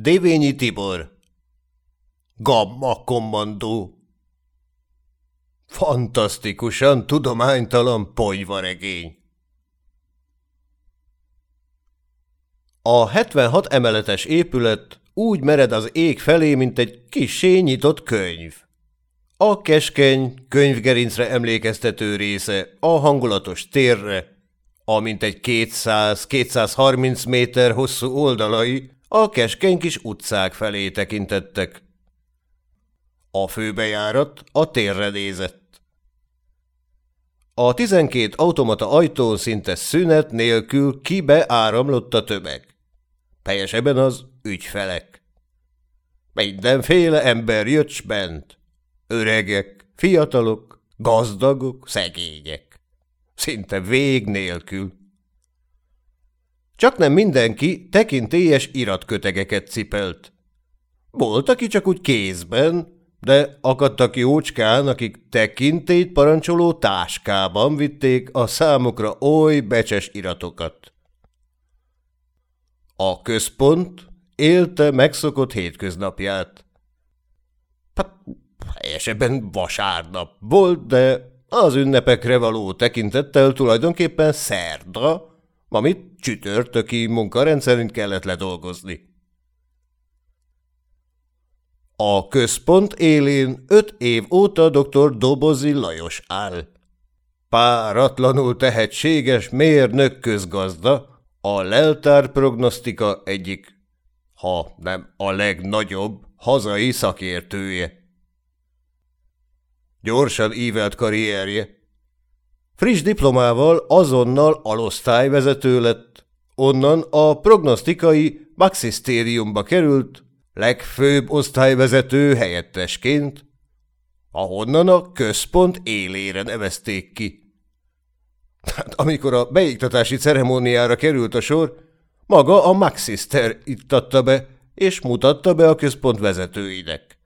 Dévényi Tibor. Gamma kommandó. Fantasztikusan tudománytalan ponyvaregény A 76 emeletes épület úgy mered az ég felé, mint egy kis nyitott könyv. A keskeny, könyvgerincre emlékeztető része a hangulatos térre, amint egy 200-230 méter hosszú oldalai a keskeny kis utcák felé tekintettek. A főbejárat a térre nézett. A tizenkét automata ajtón szinte szünet nélkül kibe áramlott a tömeg. Teljesebben az ügyfelek. Mindenféle ember jött bent. Öregek, fiatalok, gazdagok, szegények. Szinte vég nélkül. Csak nem mindenki tekintélyes iratkötegeket cipelt. Volt, aki csak úgy kézben, de akadtak jócskán, akik tekintélyt parancsoló táskában vitték a számukra oly becses iratokat. A központ élte megszokott hétköznapját. Hát, helyesebben vasárnap volt, de az ünnepekre való tekintettel tulajdonképpen szerda, amit csütörtöki munkarendszerint kellett ledolgozni. A központ élén öt év óta dr. Dobozi Lajos áll. Páratlanul tehetséges mérnök közgazda, a leltár prognosztika egyik, ha nem a legnagyobb, hazai szakértője. Gyorsan ívelt karrierje. Friss diplomával azonnal alosztályvezető lett, onnan a prognosztikai maxisztériumba került, legfőbb osztályvezető helyettesként, ahonnan a központ élére nevezték ki. Hát, amikor a beiktatási ceremóniára került a sor, maga a Maxister ittatta be, és mutatta be a központ vezetőinek.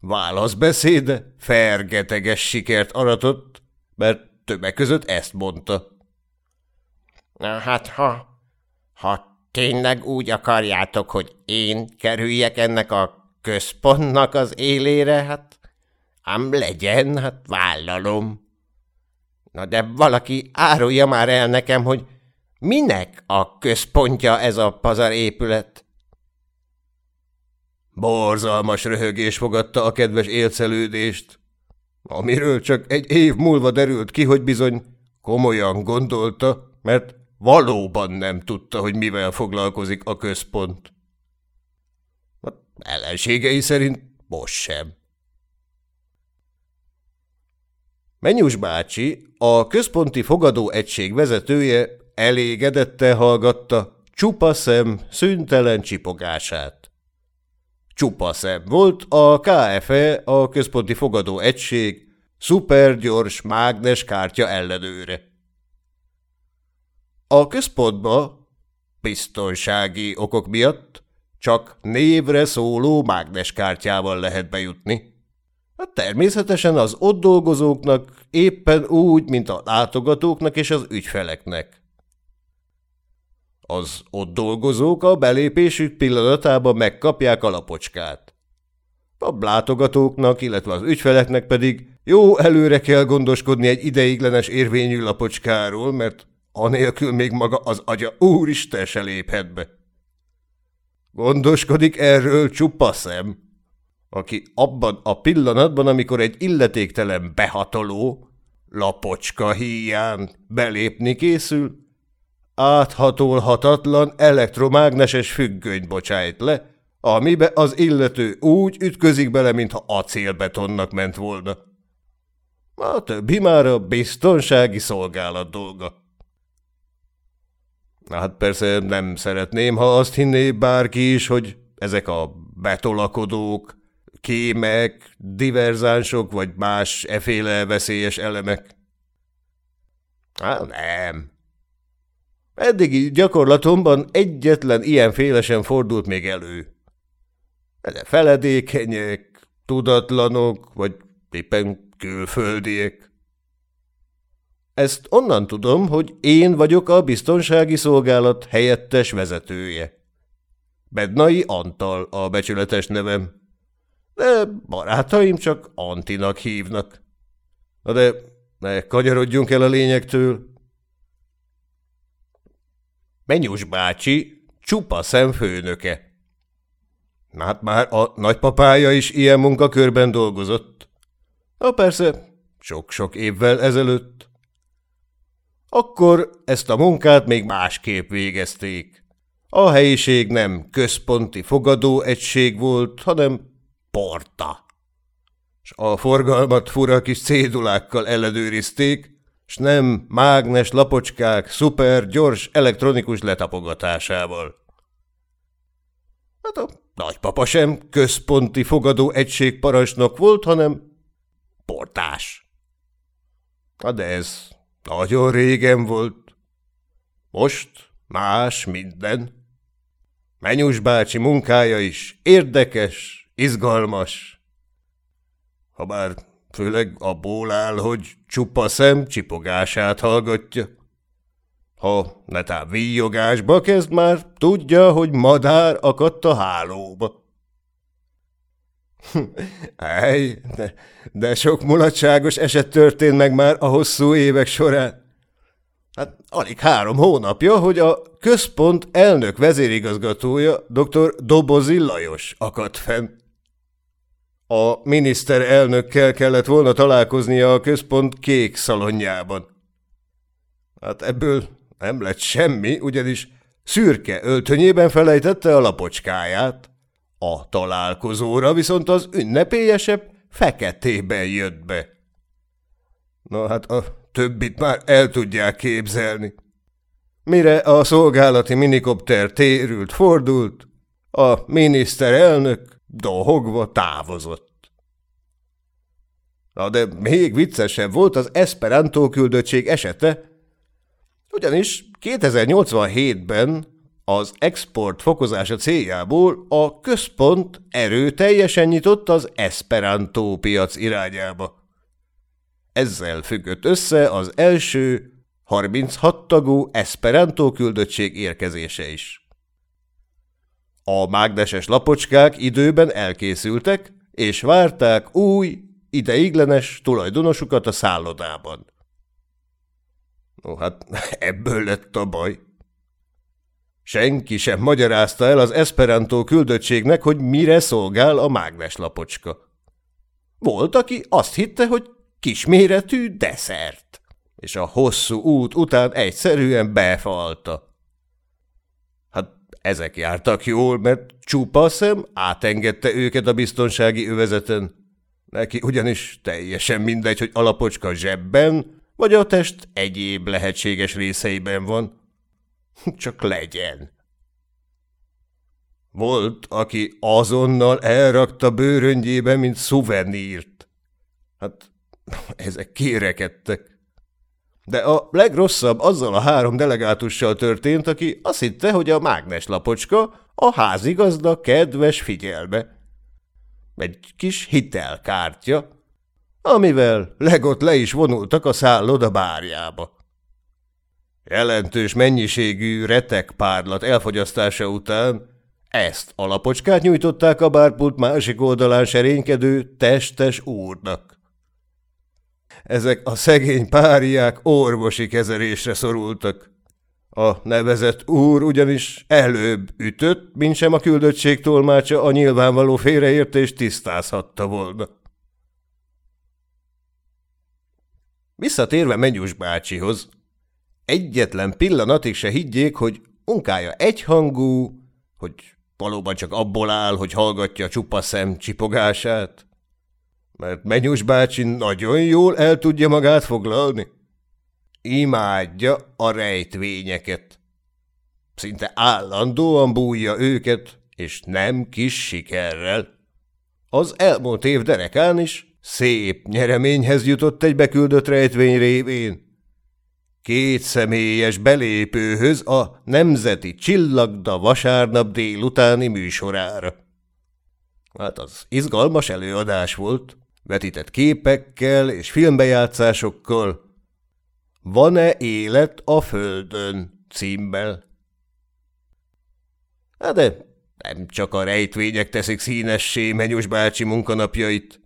Válaszbeszéde fergeteges sikert aratott, mert többek között ezt mondta. Hát ha, ha Tényleg úgy akarjátok, hogy én kerüljek ennek a központnak az élére? Hát, ám legyen, hát vállalom. Na de valaki árulja már el nekem, hogy minek a központja ez a pazar épület? Borzalmas röhögés fogadta a kedves élcelődést, amiről csak egy év múlva derült ki, hogy bizony komolyan gondolta, mert Valóban nem tudta, hogy mivel foglalkozik a központ. A ellenségei szerint most sem. Menyus bácsi, a központi fogadó egység vezetője elégedette hallgatta csupa szem szüntelen csipogását. Csupa szem volt a KFE, a központi fogadó egység, szupergyors mágnes kártya ellenőre. A központba biztonsági okok miatt csak névre szóló mágneskártyával lehet bejutni. Hát természetesen az ott dolgozóknak éppen úgy, mint a látogatóknak és az ügyfeleknek. Az ott dolgozók a belépésük pillanatában megkapják a lapocskát. A látogatóknak, illetve az ügyfeleknek pedig jó előre kell gondoskodni egy ideiglenes érvényű lapocskáról, mert anélkül még maga az agya úristen se léphet be. Gondoskodik erről csupa szem, aki abban a pillanatban, amikor egy illetéktelen behatoló, lapocska híján belépni készül, áthatolhatatlan elektromágneses függönyt bocsájt le, amibe az illető úgy ütközik bele, mintha acélbetonnak ment volna. A többi már a biztonsági szolgálat dolga. Hát persze nem szeretném, ha azt hinné bárki is, hogy ezek a betolakodók, kémek, diverzánsok vagy más eféle veszélyes elemek. Hát nem. Eddigi gyakorlatomban egyetlen ilyen félesen fordult még elő. De feledékenyek, tudatlanok, vagy éppen külföldiek. Ezt onnan tudom, hogy én vagyok a biztonsági szolgálat helyettes vezetője. Bednai Antal a becsületes nevem. De barátaim csak Antinak hívnak. Na de ne kanyarodjunk el a lényektől. Menyus bácsi csupa szemfőnöke. Hát már a nagypapája is ilyen munkakörben dolgozott. Na persze, sok-sok évvel ezelőtt. Akkor ezt a munkát még másképp végezték. A helyiség nem központi fogadóegység volt, hanem porta. S a forgalmat fura kis cédulákkal ellenőrizték, s nem mágnes lapocskák szuper gyors elektronikus letapogatásával. Hát a nagypapa sem központi fogadó egység parancsnok volt, hanem portás. Na de ez nagyon régen volt. Most más minden. Menyus bácsi munkája is érdekes, izgalmas. Habár főleg abból áll, hogy csupa szem csipogását hallgatja. Ha netán víjogásba kezd már, tudja, hogy madár akadt a hálóba. Ej, de, de sok mulatságos eset történt meg már a hosszú évek során. Hát alig három hónapja, hogy a központ elnök vezérigazgatója dr. Dobozi Lajos akadt fenn. A miniszterelnökkel kellett volna találkoznia a központ kék szalonjában. Hát ebből nem lett semmi, ugyanis szürke öltönyében felejtette a lapocskáját. A találkozóra viszont az ünnepélyesebb feketében jött be. Na hát a többit már el tudják képzelni. Mire a szolgálati minikopter térült, fordult, a miniszterelnök dohogva távozott. Na de még viccesebb volt az Esperanto küldöttség esete, ugyanis 2087-ben az export fokozása céljából a központ erőteljesen nyitott az Esperanto piac irányába. Ezzel függött össze az első 36 tagú Esperanto küldöttség érkezése is. A mágneses lapocskák időben elkészültek, és várták új, ideiglenes tulajdonosukat a szállodában. No hát ebből lett a baj. Senki sem magyarázta el az Esperanto küldöttségnek, hogy mire szolgál a mágnes lapocska. Volt, aki azt hitte, hogy kisméretű desszert, és a hosszú út után egyszerűen befalta. Ezek jártak jól, mert csupa szem átengedte őket a biztonsági övezeten. Neki ugyanis teljesen mindegy, hogy alapocska zsebben, vagy a test egyéb lehetséges részeiben van. Csak legyen. Volt, aki azonnal elrakta bőröngyébe, mint szuvenírt. Hát ezek kérekedtek. De a legrosszabb azzal a három delegátussal történt, aki azt hitte, hogy a mágnes lapocska a házigazda kedves figyelme. Egy kis hitelkártya, amivel legott le is vonultak a szálloda bárjába. Jelentős mennyiségű retekpárlat elfogyasztása után ezt a lapocskát nyújtották a bárpult másik oldalán serénykedő testes úrnak. Ezek a szegény páriák orvosi kezelésre szorultak. A nevezett úr ugyanis előbb ütött, mint sem a küldöttség tolmácsa a nyilvánvaló félreértést tisztázhatta volna. Visszatérve Menyus bácsihoz, egyetlen pillanatig se higgyék, hogy munkája egyhangú, hogy valóban csak abból áll, hogy hallgatja a csupa szem csipogását, mert Menyus bácsi nagyon jól el tudja magát foglalni. Imádja a rejtvényeket. Szinte állandóan bújja őket, és nem kis sikerrel. Az elmúlt év derekán is Szép nyereményhez jutott egy beküldött rejtvény révén. Két személyes belépőhöz a Nemzeti Csillagda vasárnap délutáni műsorára. Hát az izgalmas előadás volt, vetített képekkel és filmbejátszásokkal. Van-e élet a Földön címmel? Hát de Nem csak a rejtvények teszik színessé Menyus bácsi munkanapjait.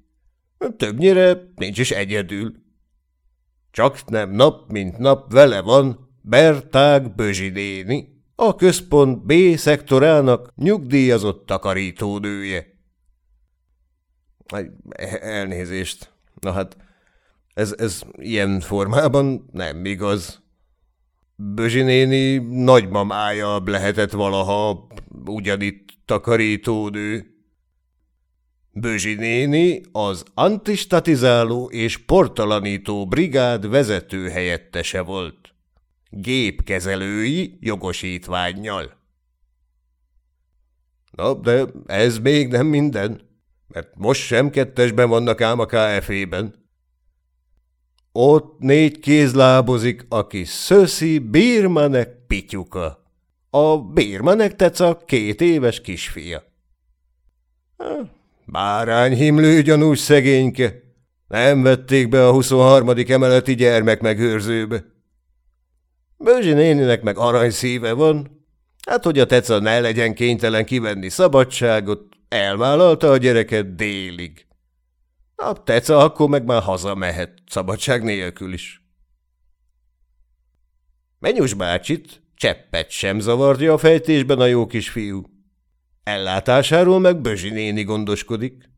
Többnyire nincs is egyedül. Csak nem nap, mint nap vele van Bertág Bözsi néni, a központ B szektorának nyugdíjazott takarítónője. Elnézést. Na hát, ez, ez ilyen formában nem igaz. Bözsi néni nagymamája lehetett valaha ugyanitt takarítónő. Bözsi néni az antistatizáló és portalanító brigád vezető helyettese volt. Gépkezelői jogosítványjal. Na, de ez még nem minden, mert most sem kettesben vannak ám a KF-ben. Ott négy kéz lábozik, aki Szöszi Birmanek pityuka. A Birmanek tetsz a két éves kisfia. Bárányhimlő gyanús szegényke. Nem vették be a 23. emeleti gyermek megőrzőbe. Bőzsi néninek meg arany szíve van. Hát, hogy a teca ne legyen kénytelen kivenni szabadságot, elvállalta a gyereket délig. A teca akkor meg már hazamehet, szabadság nélkül is. Menyus bácsit cseppet sem zavarja a fejtésben a jó kisfiú. Ellátásáról meg Bözsi néni gondoskodik.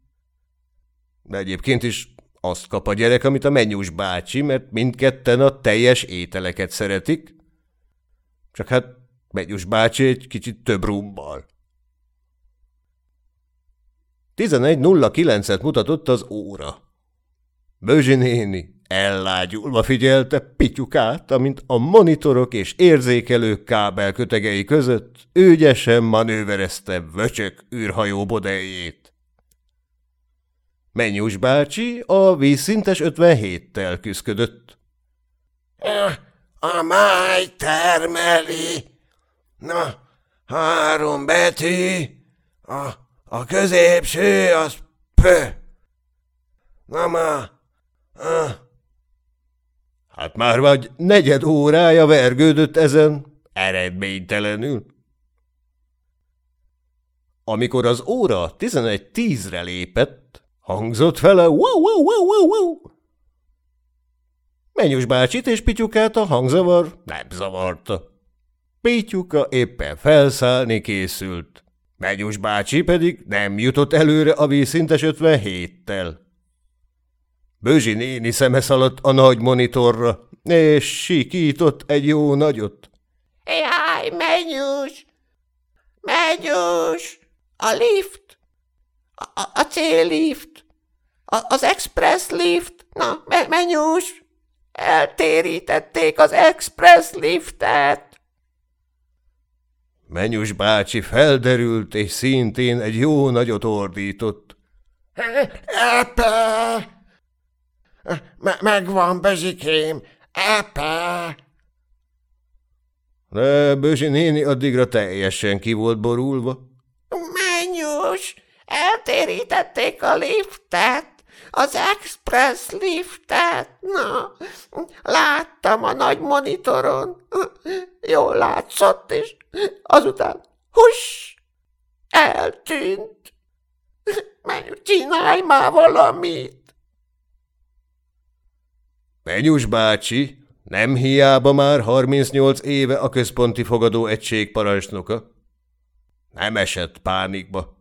De egyébként is azt kap a gyerek, amit a menyus bácsi, mert mindketten a teljes ételeket szeretik. Csak hát menyus bácsi egy kicsit több rummal. 11.09-et mutatott az óra. Bözsi néni ellágyulva figyelte Pityukát, amint a monitorok és érzékelők kábelkötegei között ügyesen manőverezte vöcsök űrhajó bodeljét. Menyus bácsi a vízszintes 57-tel küzdött. A máj termeli. Na, három betű. A a középső az P. Na. Ah. Hát már vagy negyed órája vergődött ezen, eredménytelenül. Amikor az óra tizenegy tízre lépett, hangzott fele wow, wow, wow, wow, wow. Menyus bácsit és Pityukát a hangzavar nem zavarta. Pityuka éppen felszállni készült. Megyus bácsi pedig nem jutott előre a vízszintes 57-tel. Bőzsi néni szeme szaladt a nagy monitorra, és sikított egy jó nagyot. – Jaj, Menyus! Menyus! A lift! A, a céllift! A, az express lift! Na, me Menyus! Eltérítették az express liftet! Menyus bácsi felderült, és szintén egy jó nagyot ordított. – Epe! – Megvan, Bezsikém! Epe! De Bözsi néni addigra teljesen ki volt borulva. – Menyus! Eltérítették a liftet! Az express liftet! Na, láttam a nagy monitoron. Jól látszott, és Azután, hus, eltűnt. Menj, csinálj már valamit. Menyus bácsi, nem hiába már 38 éve a központi fogadó egység parancsnoka. Nem esett pánikba.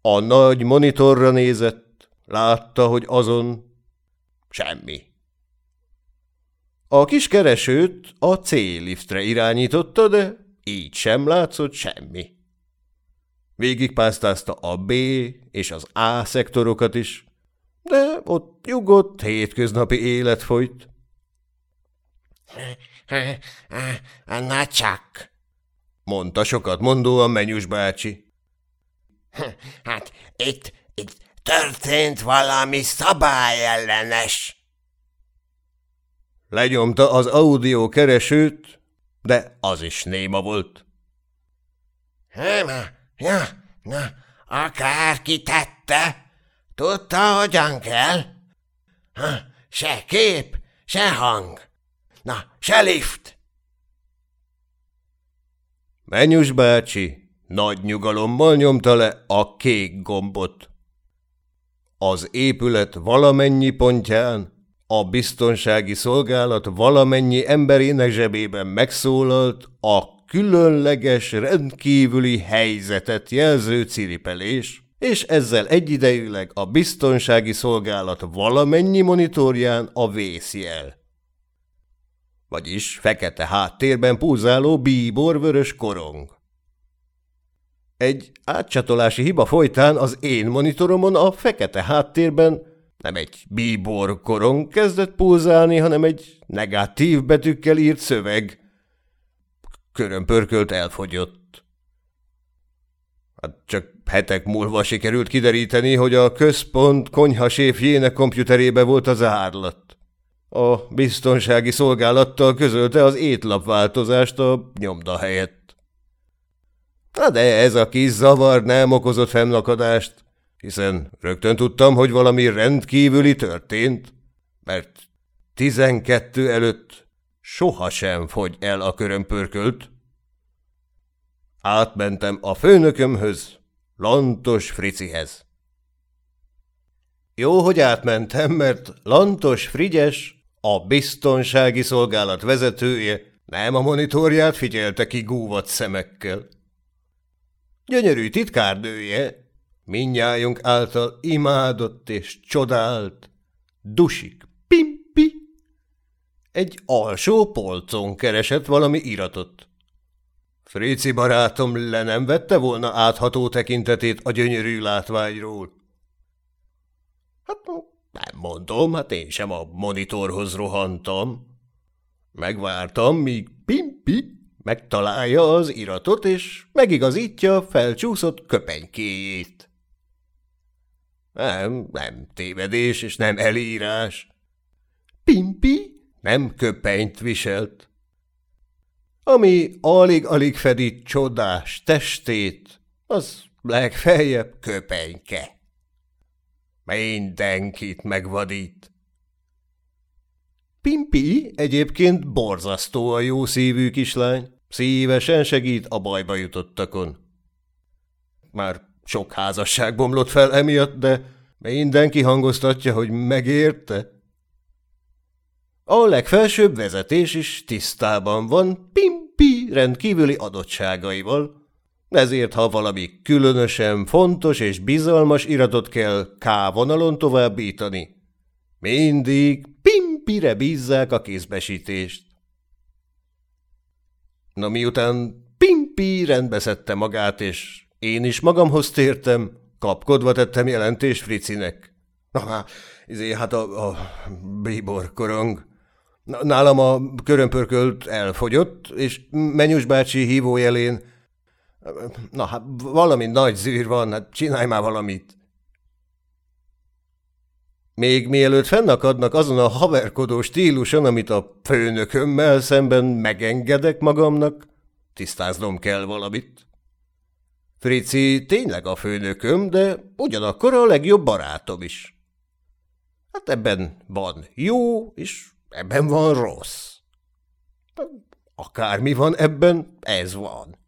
A nagy monitorra nézett, látta, hogy azon semmi. A kis keresőt a C-liftre irányította, de így sem látszott semmi. Végigpásztázta a B és az A szektorokat is, de ott nyugodt, hétköznapi élet folyt. – Na csak! – mondta sokat mondóan Menyus bácsi. – Hát itt, itt történt valami szabályellenes. Lenyomta az audio keresőt, de az is néma volt. Na, ja, na, akárki tette, tudta, hogyan kell. Ha, se kép, se hang. Na, se lift. Menyus bácsi nagy nyugalommal nyomta le a kék gombot. Az épület valamennyi pontján a biztonsági szolgálat valamennyi emberének zsebében megszólalt a különleges, rendkívüli helyzetet jelző ciripelés, és ezzel egyidejűleg a biztonsági szolgálat valamennyi monitorján a vészjel. Vagyis fekete háttérben púzáló bíborvörös korong. Egy átcsatolási hiba folytán az én monitoromon a fekete háttérben nem egy bíbor korong kezdett pulzálni, hanem egy negatív betűkkel írt szöveg. Körömpörkölt elfogyott. Hát csak hetek múlva sikerült kideríteni, hogy a központ konyhaséfjének komputerébe volt az árlat. A biztonsági szolgálattal közölte az étlapváltozást a nyomda helyett. Na de ez a kis zavar nem okozott fennakadást, hiszen rögtön tudtam, hogy valami rendkívüli történt, mert tizenkettő előtt sohasem fogy el a körömpörkölt. Átmentem a főnökömhöz, Lantos Fricihez. Jó, hogy átmentem, mert Lantos Frigyes, a biztonsági szolgálat vezetője, nem a monitorját figyelte ki gúvat szemekkel. Gyönyörű titkárnője, minnyájunk által imádott és csodált, dusik, pimpi, egy alsó polcon keresett valami iratot. Fréci barátom le nem vette volna átható tekintetét a gyönyörű látványról. Hát nem mondom, hát én sem a monitorhoz rohantam. Megvártam, míg Pimpi megtalálja az iratot, és megigazítja felcsúszott köpenykéjét. Nem, nem tévedés, és nem elírás. Pimpi nem köpenyt viselt ami alig-alig fedi csodás testét, az legfeljebb köpenyke. Mindenkit megvadít. Pimpi egyébként borzasztóan jó szívű kislány, szívesen segít a bajba jutottakon. Már sok házasság bomlott fel emiatt, de mindenki hangoztatja, hogy megérte. A legfelsőbb vezetés is tisztában van Pimpi rendkívüli adottságaival, ezért ha valami különösen fontos és bizalmas iratot kell K vonalon továbbítani, mindig Pimpire bízzák a kézbesítést. Na miután Pimpi rendbeszedte magát, és én is magamhoz tértem, kapkodva tettem jelentést Fricinek. Na, izé, hát a, a bíbor korong. Nálam a körömpörkölt elfogyott, és Menyus bácsi hívójelén... Na hát valami nagy zűr van, hát csinálj már valamit. Még mielőtt fennakadnak azon a haverkodó stíluson, amit a főnökömmel szemben megengedek magamnak, tisztáznom kell valamit. Frici tényleg a főnököm, de ugyanakkor a legjobb barátom is. Hát ebben van jó és Ebben van rossz. Akármi van ebben, ez van.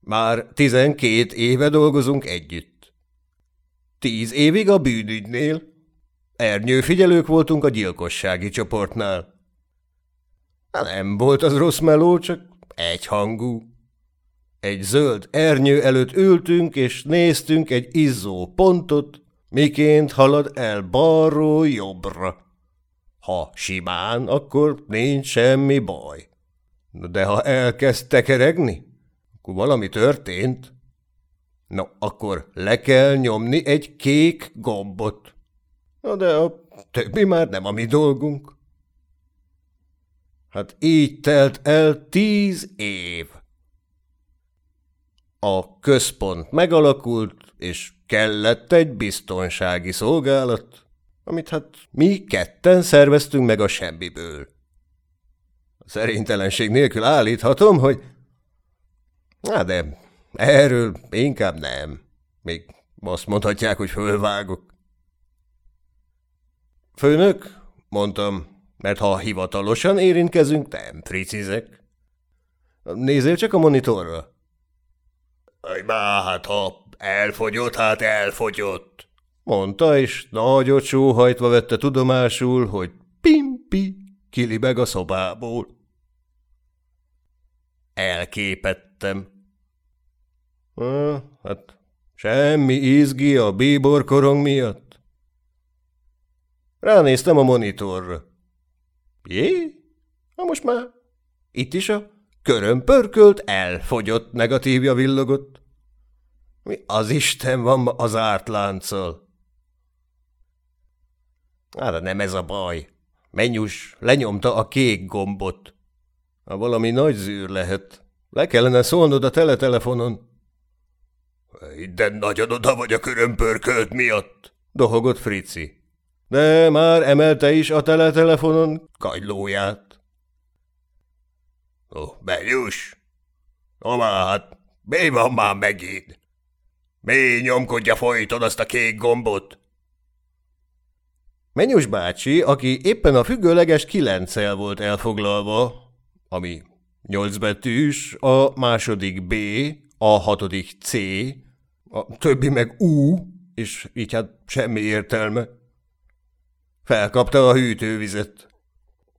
Már tizenkét éve dolgozunk együtt. Tíz évig a bűnügynél. Ernyőfigyelők voltunk a gyilkossági csoportnál. Nem volt az rossz meló, csak egyhangú. Egy zöld ernyő előtt ültünk, és néztünk egy izzó pontot, miként halad el balról jobbra. Ha simán, akkor nincs semmi baj. De ha elkezd tekeregni, akkor valami történt. No, akkor le kell nyomni egy kék gombot. Na de a többi már nem a mi dolgunk. Hát így telt el tíz év. A központ megalakult, és kellett egy biztonsági szolgálat, amit hát mi ketten szerveztünk meg a semmiből. A szerintelenség nélkül állíthatom, hogy... Na de erről inkább nem. Még azt mondhatják, hogy fölvágok. Főnök, mondtam, mert ha hivatalosan érintkezünk, nem fricizek. Nézzél csak a monitorra. – Hát, ha elfogyott, hát elfogyott – mondta, és nagyot sóhajtva vette tudomásul, hogy pimpi kilibeg a szobából. Elképettem. Hát semmi izgi a bíborkorong miatt. Ránéztem a monitorra. Jé? Na most már itt is a köröm pörkölt, elfogyott negatívja villogott. Mi az Isten van ma az ártlánccal? Hát nem ez a baj. Menyus lenyomta a kék gombot. Ha valami nagy zűr lehet, le kellene szólnod a teletelefonon. De nagyon oda vagy a körömpörkölt miatt, dohogott Frici. De már emelte is a teletelefonon kagylóját. Ó, oh, Benyus! Már, hát mi van már megint? Mi nyomkodja folyton azt a kék gombot? Menyus bácsi, aki éppen a függőleges kilenccel volt elfoglalva, ami nyolc betűs, a második B, a hatodik C, a többi meg U, és így hát semmi értelme. Felkapta a hűtővizet.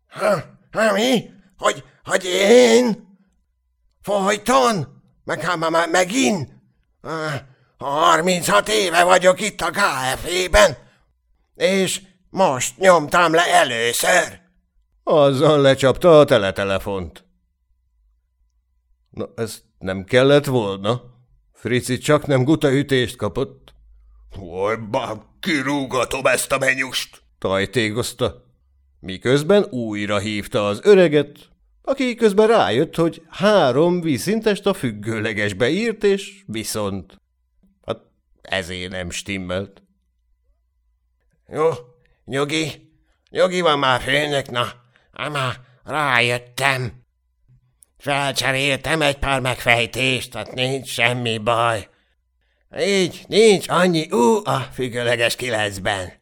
Ha, ha mi? Hogy, hogy én? Folyton? Meg hát már megint? Harminchat éve vagyok itt a KFE-ben, és most nyomtam le először. Azzal lecsapta a teletelefont. Na, ez nem kellett volna. Frici csak nem gutaütést kapott. Bár kirúgatom ezt a menyust, tajtégozta. Miközben újra hívta az öreget, aki közben rájött, hogy három vízszintest a függőlegesbe írt, és viszont. Hát ezért nem stimmelt. Jó, nyugi, nyugi van már főnök, na, már rájöttem. Felcseréltem egy pár megfejtést, tehát nincs semmi baj. Így nincs annyi ú a függőleges kilencben.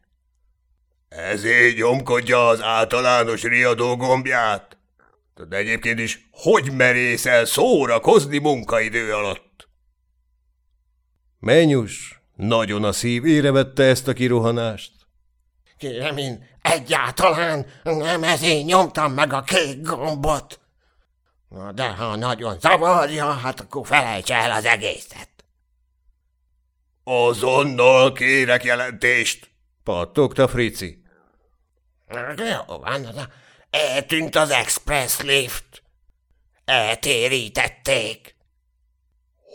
Ezért nyomkodja az általános riadó gombját. De egyébként is hogy merészel szórakozni munkaidő alatt? Menyus nagyon a szívére vette ezt a kirohanást. Kérem, én egyáltalán nem ezért nyomtam meg a kék gombot. De ha nagyon zavarja, hát akkor felejts el az egészet. Azonnal kérek jelentést, pattogta Frici. Jó van, eltűnt az express lift. Eltérítették.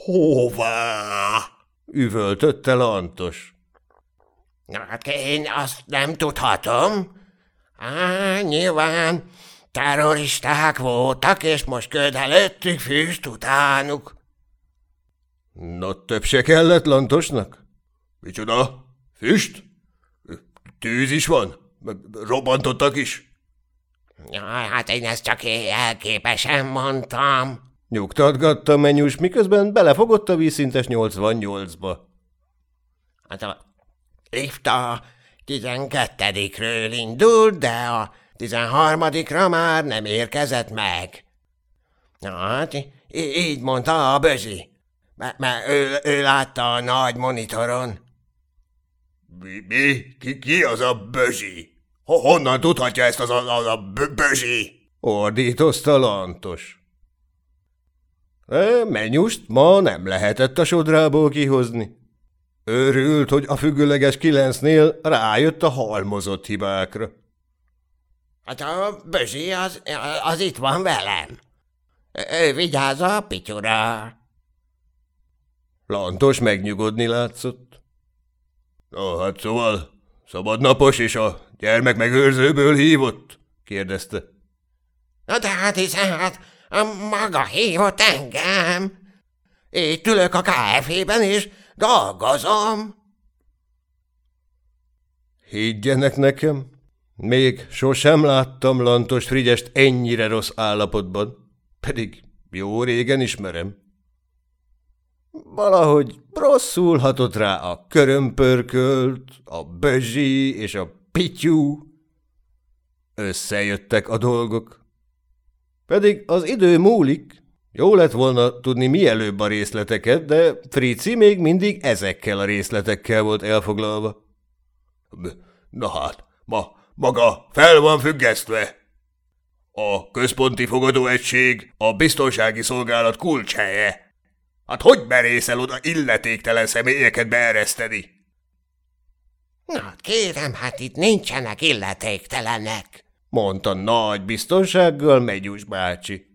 Hová? üvöltötte Lantos. Na, hát én azt nem tudhatom. Á, nyilván terroristák voltak, és most köd előttük füst utánuk. Na, több se kellett Lantosnak? Micsoda? Füst? Tűz is van? Robbantottak is? Ja, hát én ezt csak elképesen mondtam. Nyugtatgatta menyus, miközben belefogott a vízszintes 88-ba. Hát a lift a tizenkettedikről indult, de a tizenharmadikra már nem érkezett meg. Na, hát így mondta a bözsi, mert ő, ő látta a nagy monitoron. Mi? mi? Ki, ki az a bözsi? Honnan tudhatja ezt az a, az a bözsi? Ordítozta Lantos. E, menyust ma nem lehetett a sodrából kihozni. Örült, hogy a függőleges kilencnél rájött a halmozott hibákra. Hát a bözsi az, az itt van velem. Ő vigyáz a pityura. Lantos megnyugodni látszott. Na, hát szóval szabadnapos és a gyermek megőrzőből hívott? kérdezte. Na de hát hiszen hát maga hívott engem. Itt ülök a KFE-ben, és dolgozom. Higgyenek nekem, még sosem láttam Lantos Frigyest ennyire rossz állapotban, pedig jó régen ismerem. Valahogy rosszul hatott rá a körömpörkölt, a bözsi és a pityú. Összejöttek a dolgok. Pedig az idő múlik, Jó lett volna tudni mielőbb a részleteket, de Frici még mindig ezekkel a részletekkel volt elfoglalva. Na hát, ma, maga fel van függesztve. A központi fogadóegység a biztonsági szolgálat kulcshelye. Hát hogy merészel oda illetéktelen személyeket beereszteni? Na, kérem, hát itt nincsenek illetéktelenek, mondta nagy biztonsággal Megyus bácsi.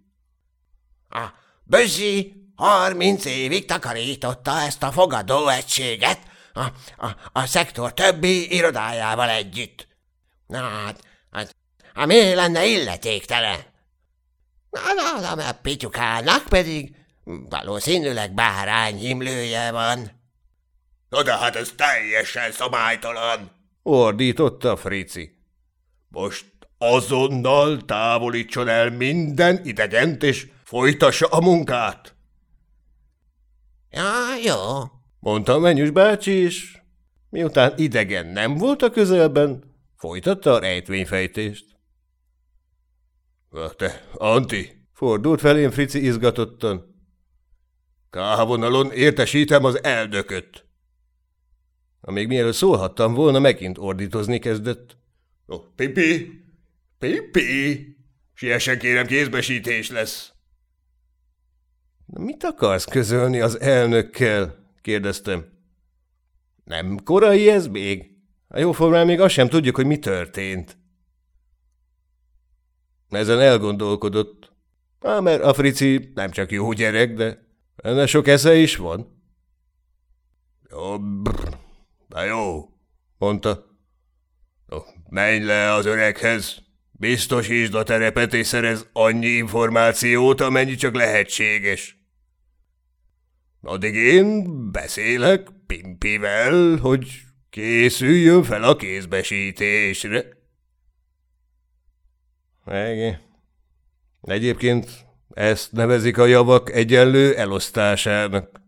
A Bözsi harminc évig takarította ezt a fogadóegységet a, a, a szektor többi irodájával együtt. Na hát, hát, hát miért lenne illetéktelen? Na, na, na, a pityukának pedig valószínűleg bárány himlője van. Na de hát ez teljesen szabálytalan, ordította Frici. Most azonnal távolítson el minden idegent, és folytassa a munkát. Ja, jó, mondta Menyus bácsi is, miután idegen nem volt a közelben, folytatta a rejtvényfejtést. Te, Anti, fordult felém Frici izgatottan. Kávonalon értesítem az eldököt. Amíg mielőtt szólhattam volna, megint ordítozni kezdett. Oh, pipi, pipi, siessen kérem kézbesítés lesz. Mit akarsz közölni az elnökkel? kérdeztem. Nem korai ez még? A jóformán még azt sem tudjuk, hogy mi történt. Ezen elgondolkodott. Á, mert a frici nem csak jó gyerek, de ennek sok esze is van. Jó, brr, de jó, mondta. Menj le az öreghez, biztosítsd a terepet és szerez annyi információt, amennyi csak lehetséges. Addig én beszélek Pimpivel, hogy készüljön fel a kézbesítésre. Igen. Egyébként ezt nevezik a javak egyenlő elosztásának.